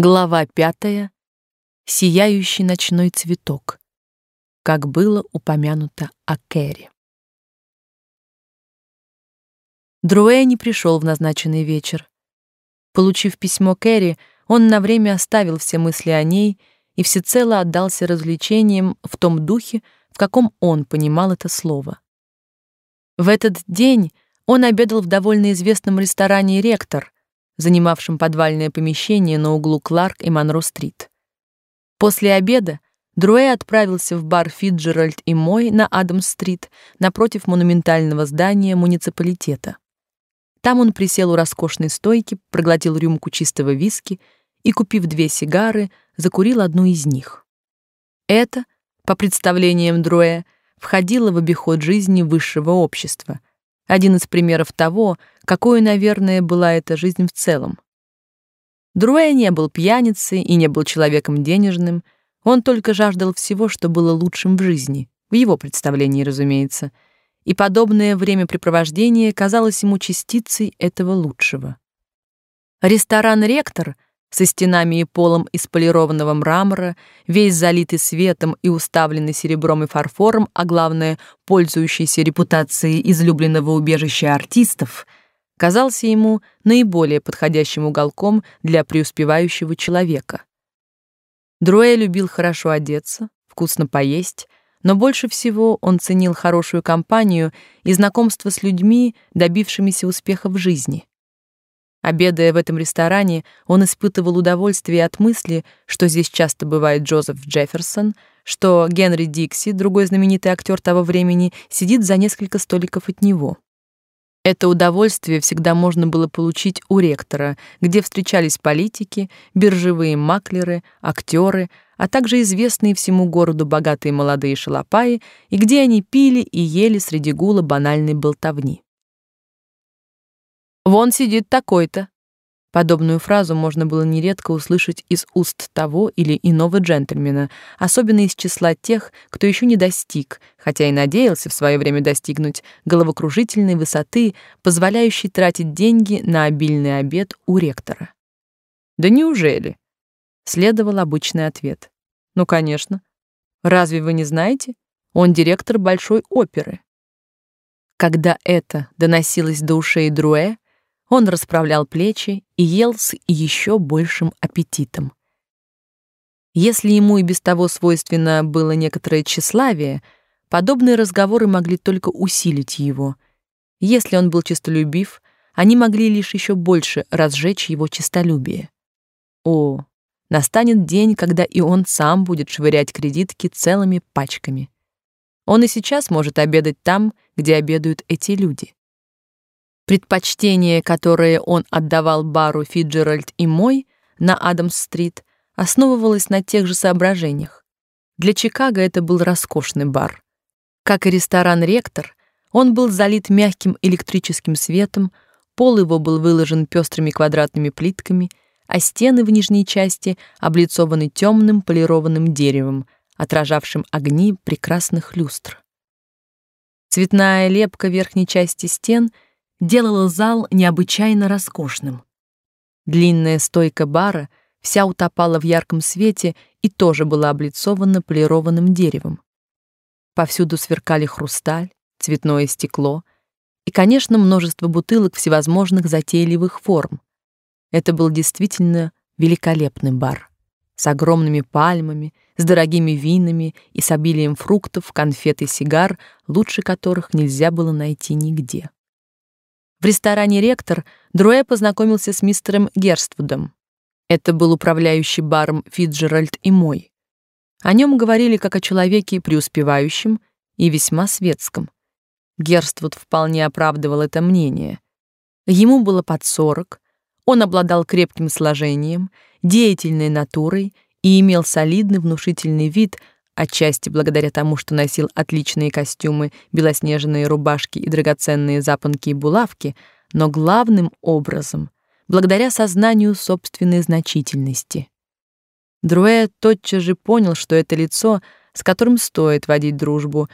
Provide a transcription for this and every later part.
Глава пятая. Сияющий ночной цветок. Как было упомянуто о Кэрри. Друэ не пришел в назначенный вечер. Получив письмо Кэрри, он на время оставил все мысли о ней и всецело отдался развлечениям в том духе, в каком он понимал это слово. В этот день он обедал в довольно известном ресторане «Ректор», занимавшим подвальное помещение на углу Кларк и Монро-стрит. После обеда Друэ отправился в бар Фиджеральд и Мой на Адамс-стрит, напротив монументального здания муниципалитета. Там он присел у роскошной стойки, проглотил рюмку чистого виски и, купив две сигары, закурил одну из них. Это, по представлениям Друэ, входило в обиход жизни высшего общества, один из примеров того, какой, наверное, была эта жизнь в целом. Друэ не был пьяницей и не был человеком денежным, он только жаждал всего, что было лучшим в жизни, в его представлении, разумеется, и подобное времяпрепровождение казалось ему частицей этого лучшего. Ресторан «Ректор» — со стенами и полом из полированного мрамора, весь залитый светом и уставленный серебром и фарфором, а главное, пользующийся репутацией излюбленного убежища артистов, казался ему наиболее подходящим уголком для преуспевающего человека. Друэ любил хорошо одеться, вкусно поесть, но больше всего он ценил хорошую компанию и знакомство с людьми, добившимися успеха в жизни. Обедая в этом ресторане, он испытывал удовольствие от мысли, что здесь часто бывает Джозеф Джефферсон, что Генри Дикси, другой знаменитый актер того времени, сидит за несколько столиков от него. Это удовольствие всегда можно было получить у ректора, где встречались политики, биржевые маклеры, актеры, а также известные всему городу богатые молодые шалопаи, и где они пили и ели среди гула банальной болтовни. Вон сидит такой-то. Подобную фразу можно было нередко услышать из уст того или иного джентльмена, особенно из числа тех, кто еще не достиг, хотя и надеялся в свое время достигнуть головокружительной высоты, позволяющей тратить деньги на обильный обед у ректора. Да неужели? Следовал обычный ответ. Ну, конечно. Разве вы не знаете? Он директор большой оперы. Когда это доносилось до ушей Друэ, он расправлял плечи и ел с еще большим аппетитом. Если ему и без того свойственно было некоторое тщеславие, подобные разговоры могли только усилить его. Если он был честолюбив, они могли лишь еще больше разжечь его честолюбие. О, настанет день, когда и он сам будет швырять кредитки целыми пачками. Он и сейчас может обедать там, где обедают эти люди. Предпочтение, которое он отдавал бару Фиджеральд и Мой на Адамс-стрит, основывалось на тех же соображениях. Для Чикаго это был роскошный бар. Как и ресторан «Ректор», он был залит мягким электрическим светом, пол его был выложен пестрыми квадратными плитками, а стены в нижней части облицованы темным полированным деревом, отражавшим огни прекрасных люстр. Цветная лепка верхней части стен — делала зал необычайно роскошным. Длинная стойка бара вся утопала в ярком свете и тоже была облицована полированным деревом. Повсюду сверкали хрусталь, цветное стекло и, конечно, множество бутылок всевозможных затейливых форм. Это был действительно великолепный бар с огромными пальмами, с дорогими винами и с обилием фруктов, конфет и сигар, лучше которых нельзя было найти нигде. В ресторане «Ректор» Друэ познакомился с мистером Герствудом. Это был управляющий баром Фиджеральд и мой. О нем говорили как о человеке преуспевающем и весьма светском. Герствуд вполне оправдывал это мнение. Ему было под сорок, он обладал крепким сложением, деятельной натурой и имел солидный внушительный вид, отчасти благодаря тому, что носил отличные костюмы, белоснежные рубашки и драгоценные запонки и булавки, но главным образом благодаря сознанию собственной значительности. Друэ тотчас же понял, что это лицо, с которым стоит водить дружбу,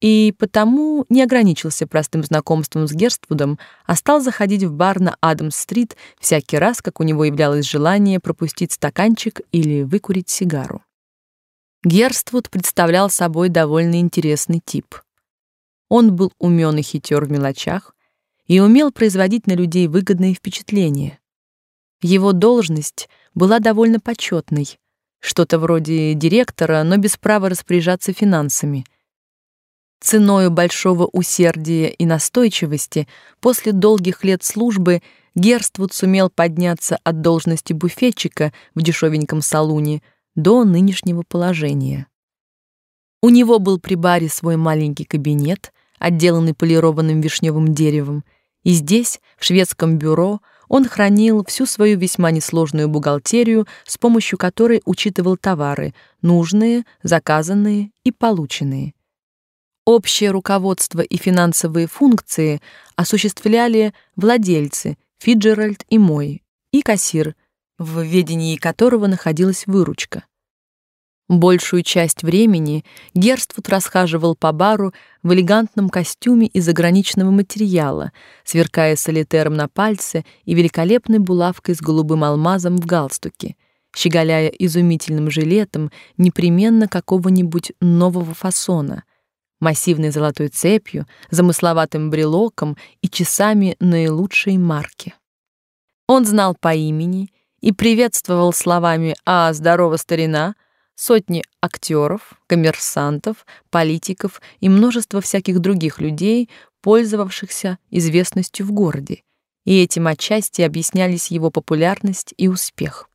и потому не ограничился простым знакомством с Герствудом, а стал заходить в бар на Адамс-стрит всякий раз, как у него являлось желание пропустить стаканчик или выкурить сигару. Герствуд представлял собой довольно интересный тип. Он был умён и хитер в мелочах и умел производить на людей выгодные впечатления. Его должность была довольно почетной, что-то вроде директора, но без права распоряжаться финансами — Ценою большого усердия и настойчивости после долгих лет службы Герствуд сумел подняться от должности буфетчика в дешевеньком салуне до нынешнего положения. У него был при баре свой маленький кабинет, отделанный полированным вишневым деревом, и здесь, в шведском бюро, он хранил всю свою весьма несложную бухгалтерию, с помощью которой учитывал товары, нужные, заказанные и полученные. Общее руководство и финансовые функции осуществляли владельцы Фиджеральд и Мой и кассир, в ведении которого находилась выручка. Большую часть времени Герствуд расхаживал по бару в элегантном костюме из заграничного материала, сверкая солитером на пальце и великолепной булавкой с голубым алмазом в галстуке, щеголяя изумительным жилетом непременно какого-нибудь нового фасона — массивной золотой цепью, замысловатым брелоком и часами наилучшей марки. Он знал по имени и приветствовал словами «А, здорово, старина!» сотни актеров, коммерсантов, политиков и множество всяких других людей, пользовавшихся известностью в городе, и этим отчасти объяснялись его популярность и успех.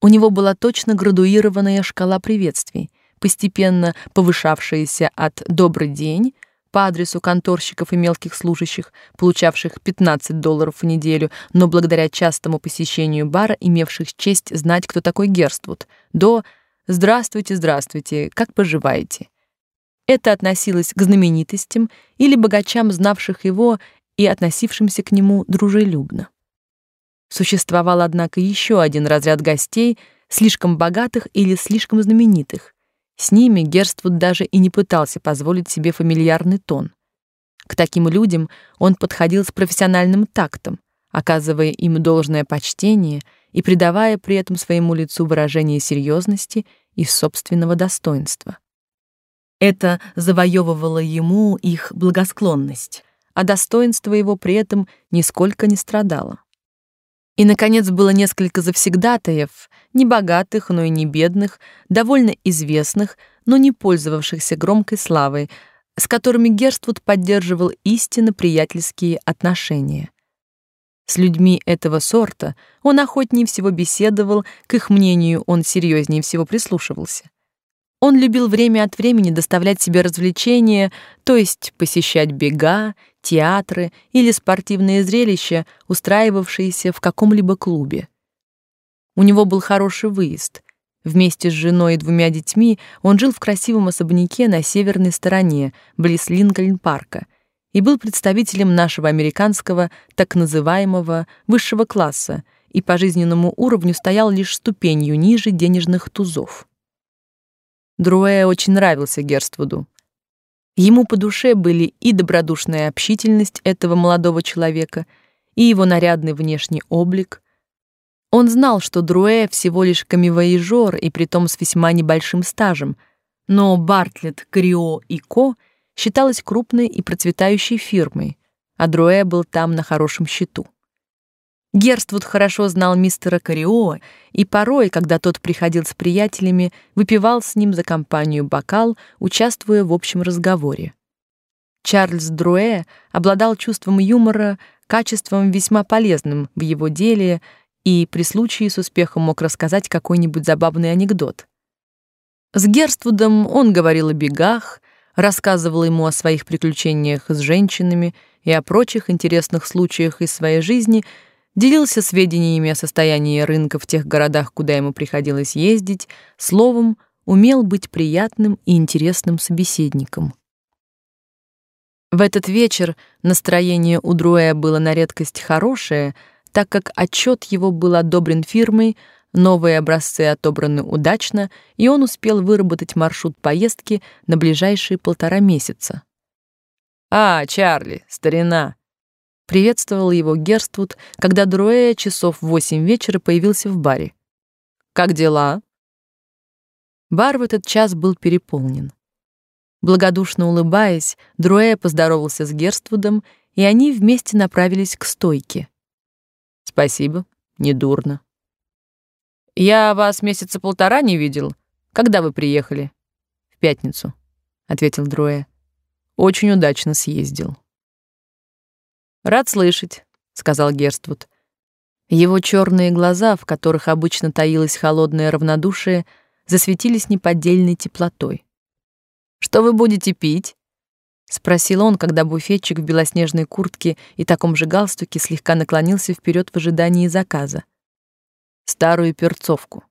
У него была точно градуированная шкала приветствий, постепенно повышавшиеся от «добрый день» по адресу конторщиков и мелких служащих, получавших 15 долларов в неделю, но благодаря частому посещению бара, имевших честь знать, кто такой Герствуд, до «Здравствуйте, здравствуйте, как поживаете?». Это относилось к знаменитостям или богачам, знавших его и относившимся к нему дружелюбно. Существовал, однако, еще один разряд гостей, слишком богатых или слишком знаменитых, с ними Герствуд даже и не пытался позволить себе фамильярный тон. К таким людям он подходил с профессиональным тактом, оказывая им должное почтение и придавая при этом своему лицу выражение серьезности и собственного достоинства. Это завоевывало ему их благосклонность, а достоинство его при этом нисколько не страдало. И, наконец, было несколько завсегдатаев, не богатых, но и не бедных, довольно известных, но не пользовавшихся громкой славой, с которыми Герствуд поддерживал истинно приятельские отношения. С людьми этого сорта он охотнее всего беседовал, к их мнению он серьезнее всего прислушивался. Он любил время от времени доставлять себе развлечения, то есть посещать бега, театры или спортивные зрелища, устраивавшиеся в каком-либо клубе. У него был хороший выезд. Вместе с женой и двумя детьми он жил в красивом особняке на северной стороне, близ Линкольн-парка, и был представителем нашего американского так называемого высшего класса и по жизненному уровню стоял лишь ступенью ниже денежных тузов. Друэ очень нравился Герствуду. Ему по душе были и добродушная общительность этого молодого человека, и его нарядный внешний облик. Он знал, что Друэ всего лишь камевояжёр и притом с весьма небольшим стажем, но Бартлетт, Крио и Ко считалась крупной и процветающей фирмой, а Друэ был там на хорошем счету. Герствуд хорошо знал мистера Карио, и порой, когда тот приходил с приятелями, выпивал с ним за компанию бокал, участвуя в общем разговоре. Чарльз Друэ обладал чувством юмора, качеством весьма полезным в его деле, и при случае с успехом мог рассказать какой-нибудь забавный анекдот. С Герствудом он говорил о бегах, рассказывал ему о своих приключениях с женщинами и о прочих интересных случаях из своей жизни — делился сведениями о состоянии рынка в тех городах, куда ему приходилось ездить, словом, умел быть приятным и интересным собеседником. В этот вечер настроение у Друэ было на редкость хорошее, так как отчет его был одобрен фирмой, Новые образцы отобраны удачно, и он успел выработать маршрут поездки на ближайшие полтора месяца. «А, Чарли, старина!» Приветствовал его Герствуд, когда Друэя часов в восемь вечера появился в баре. «Как дела?» Бар в этот час был переполнен. Благодушно улыбаясь, Друэя поздоровался с Герствудом, и они вместе направились к стойке. «Спасибо, недурно», я вас месяца полтора не видел. Когда вы приехали? В пятницу, ответил Дроя. Очень удачно съездил. Рад слышать, сказал Герствуд. Его черные глаза, в которых обычно таилось холодное равнодушие, засветились неподдельной теплотой. Что вы будете пить? спросил он, когда буфетчик в белоснежной куртке и таком же галстуке слегка наклонился вперед в ожидании заказа старую перцовку,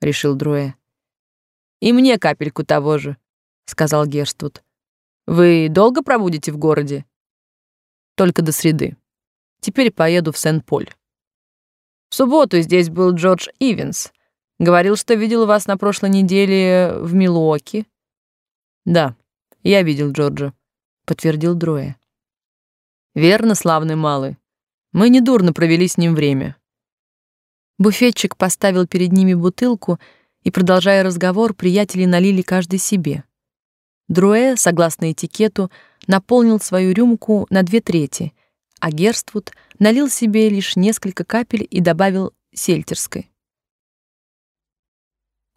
решил Друэ. И мне капельку того же, сказал Герштут. Вы долго пробудете в городе? Только до среды. Теперь поеду в Сен-Поль. В субботу здесь был Джордж Ивенс. Говорил, что видел вас на прошлой неделе в Милуоке. Да, я видел Джорджа, подтвердил Дроя. Верно, славный малый. Мы недурно провели с ним время. Буфетчик поставил перед ними бутылку, и, продолжая разговор, приятели налили каждый себе. Друэ, согласно этикету, наполнил свою рюмку на две трети, а Герствуд налил себе лишь несколько капель и добавил сельтерской.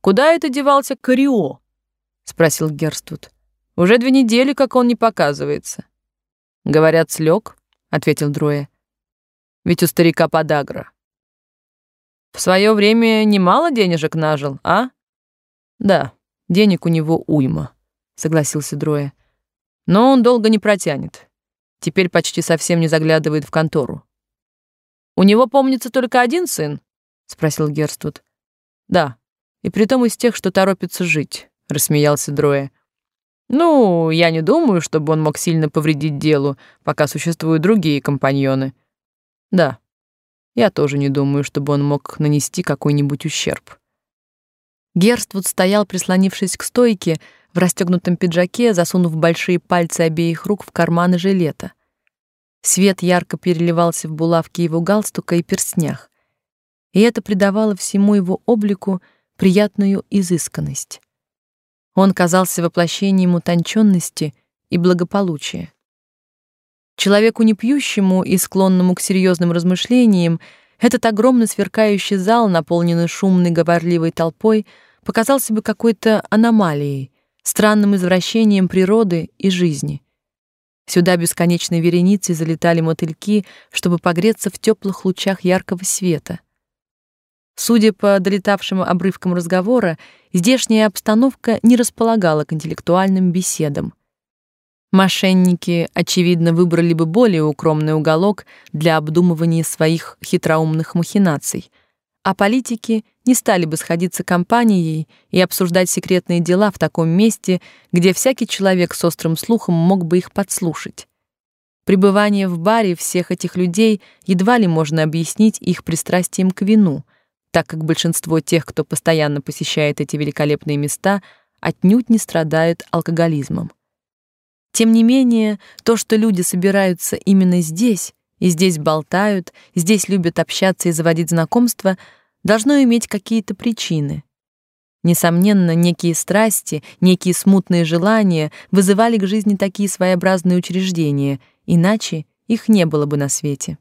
«Куда это девался Карио?» — спросил Герствуд. «Уже две недели, как он не показывается». «Говорят, слег», — ответил Друэ. «Ведь у старика подагра». В свое время немало денежек нажил, а? Да, денег у него уйма, согласился Дроя. Но он долго не протянет. Теперь почти совсем не заглядывает в контору. У него, помнится, только один сын? спросил Герствуд. Да, и притом из тех, что торопится жить, рассмеялся Дроя. Ну, я не думаю, чтобы он мог сильно повредить делу, пока существуют другие компаньоны. Да, я тоже не думаю, чтобы он мог нанести какой-нибудь ущерб. Герствуд стоял, прислонившись к стойке, в расстегнутом пиджаке, засунув большие пальцы обеих рук в карманы жилета. Свет ярко переливался в булавке его галстука и перстнях, и это придавало всему его облику приятную изысканность. Он казался воплощением утонченности и благополучия. Человеку не пьющему и склонному к серьезным размышлениям этот огромный сверкающий зал, наполненный шумной говорливой толпой, показался бы какой-то аномалией, странным извращением природы и жизни. Сюда бесконечной вереницей залетали мотыльки, чтобы погреться в теплых лучах яркого света. Судя по долетавшим обрывкам разговора, здешняя обстановка не располагала к интеллектуальным беседам. Мошенники, очевидно, выбрали бы более укромный уголок для обдумывания своих хитроумных махинаций, а политики не стали бы сходиться компанией и обсуждать секретные дела в таком месте, где всякий человек с острым слухом мог бы их подслушать. Пребывание в баре всех этих людей едва ли можно объяснить их пристрастием к вину, так как большинство тех, кто постоянно посещает эти великолепные места, отнюдь не страдают алкоголизмом. Тем не менее, то, что люди собираются именно здесь, и здесь болтают, здесь любят общаться и заводить знакомства, должно иметь какие-то причины. Несомненно, некие страсти, некие смутные желания вызывали к жизни такие своеобразные учреждения, иначе их не было бы на свете.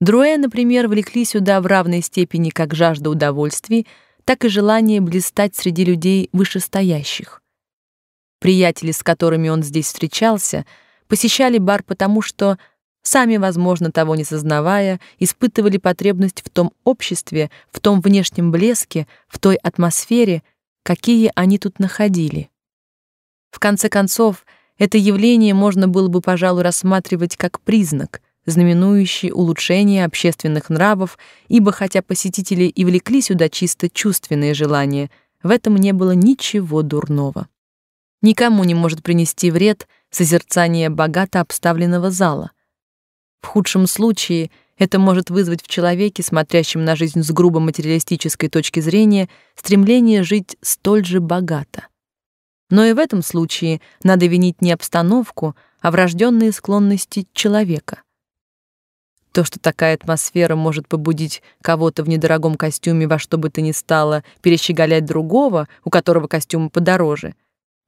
Друэ, например, влекли сюда в равной степени как жажда удовольствий, так и желание блистать среди людей вышестоящих. Приятели, с которыми он здесь встречался, посещали бар потому, что сами, возможно, того не сознавая, испытывали потребность в том обществе, в том внешнем блеске, в той атмосфере, какие они тут находили. В конце концов, это явление можно было бы, пожалуй, рассматривать как признак, знаменующий улучшение общественных нравов, ибо хотя посетители и влекли сюда чисто чувственные желания, в этом не было ничего дурного. Никому не может принести вред созерцание богато обставленного зала. В худшем случае это может вызвать в человеке, смотрящем на жизнь с грубо материалистической точки зрения, стремление жить столь же богато. Но и в этом случае надо винить не обстановку, а врожденные склонности человека. То, что такая атмосфера может побудить кого-то в недорогом костюме во что бы то ни стало перещеголять другого, у которого костюм подороже,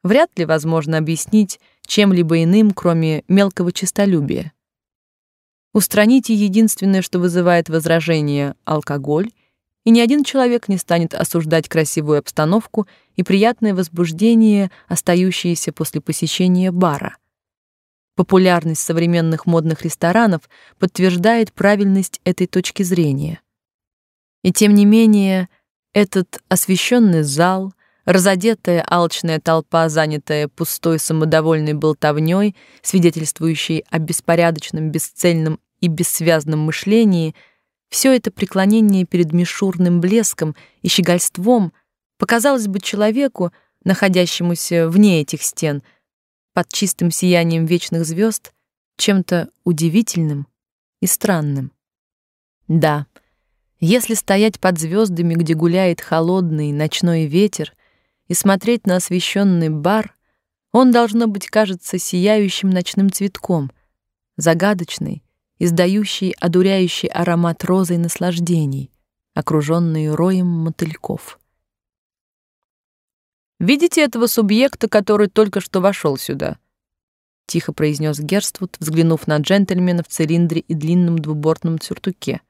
вряд ли возможно объяснить чем-либо иным, кроме мелкого честолюбия. Устраните единственное, что вызывает возражение — алкоголь, и ни один человек не станет осуждать красивую обстановку и приятное возбуждение, остающееся после посещения бара — Популярность современных модных ресторанов подтверждает правильность этой точки зрения. И тем не менее, этот освещенный зал, разодетая алчная толпа, занятая пустой самодовольной болтовнёй, свидетельствующей о беспорядочном, бесцельном и бессвязном мышлении, все это преклонение перед мишурным блеском и щегольством показалось бы человеку, находящемуся вне этих стен — под чистым сиянием вечных звезд чем-то удивительным и странным. Да, если стоять под звездами, где гуляет холодный ночной ветер, и смотреть на освещенный бар, он должно быть кажется сияющим ночным цветком, загадочный, издающий одуряющий аромат розы и наслаждений, окруженный роем мотыльков. Видите этого субъекта, который только что вошел сюда? Тихо произнес Герствуд, взглянув на джентльмена в цилиндре и длинном двубортном сюртуке.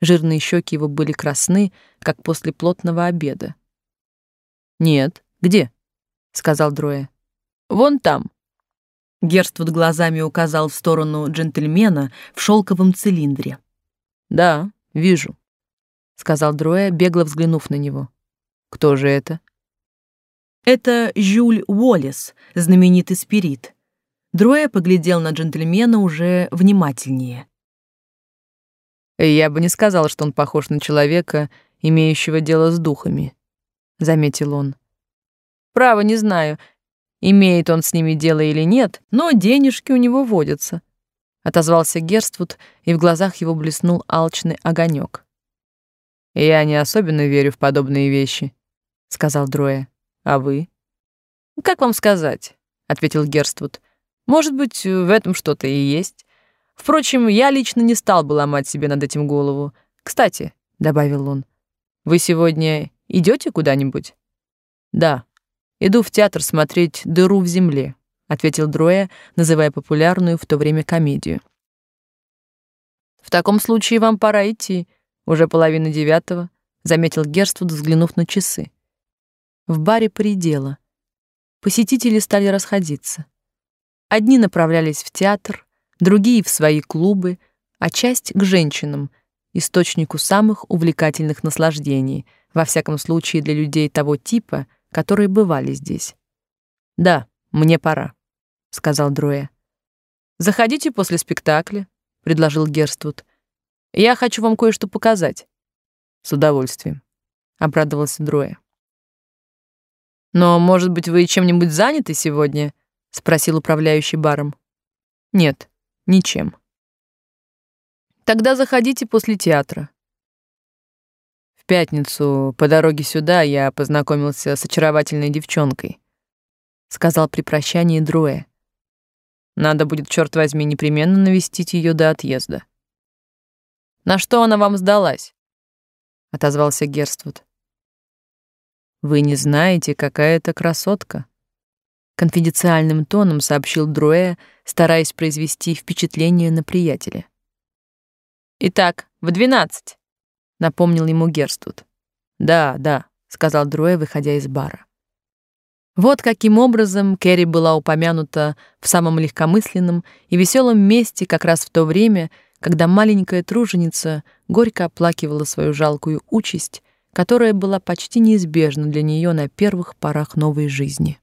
Жирные щеки его были красны, как после плотного обеда. Нет, где? сказал Дроя. Вон там. Герствуд глазами указал в сторону джентльмена в шелковом цилиндре. Да, вижу, сказал Дроя, бегло взглянув на него. Кто же это? Это Жюль Уоллес, знаменитый спирит. Дроя поглядел на джентльмена уже внимательнее. Я бы не сказал, что он похож на человека, имеющего дело с духами, заметил он. Право не знаю, имеет он с ними дело или нет, но денежки у него водятся, отозвался Герствуд, и в глазах его блеснул алчный огонек. Я не особенно верю в подобные вещи, сказал Дроя. А вы? Как вам сказать? ответил Герствуд. Может быть, в этом что-то и есть. Впрочем, я лично не стал бы ломать себе над этим голову. Кстати, добавил он, вы сегодня идете куда-нибудь? Да, иду в театр смотреть Дыру в земле, ответил Дроя, называя популярную в то время комедию. В таком случае вам пора идти. Уже половина девятого, заметил Герствуд, взглянув на часы. В баре предело. Посетители стали расходиться. Одни направлялись в театр, другие в свои клубы, а часть к женщинам, источнику самых увлекательных наслаждений, во всяком случае для людей того типа, которые бывали здесь. Да, мне пора, сказал Дроя. Заходите после спектакля, предложил Герствуд. Я хочу вам кое-что показать. С удовольствием, обрадовался Дроя. Но, может быть, вы чем-нибудь заняты сегодня? спросил управляющий баром. Нет, ничем. Тогда заходите после театра. В пятницу по дороге сюда я познакомился с очаровательной девчонкой, сказал при прощании Дроя. Надо будет, черт возьми, непременно навестить ее до отъезда. На что она вам сдалась? отозвался Герствуд. Вы не знаете, какая это красотка, конфиденциальным тоном сообщил Друэ, стараясь произвести впечатление на приятеля. Итак, в двенадцать, напомнил ему Герстут. Да, да, сказал Друэ, выходя из бара. Вот каким образом Кэрри была упомянута в самом легкомысленном и веселом месте как раз в то время, когда маленькая труженица горько оплакивала свою жалкую участь которая была почти неизбежна для нее на первых порах новой жизни.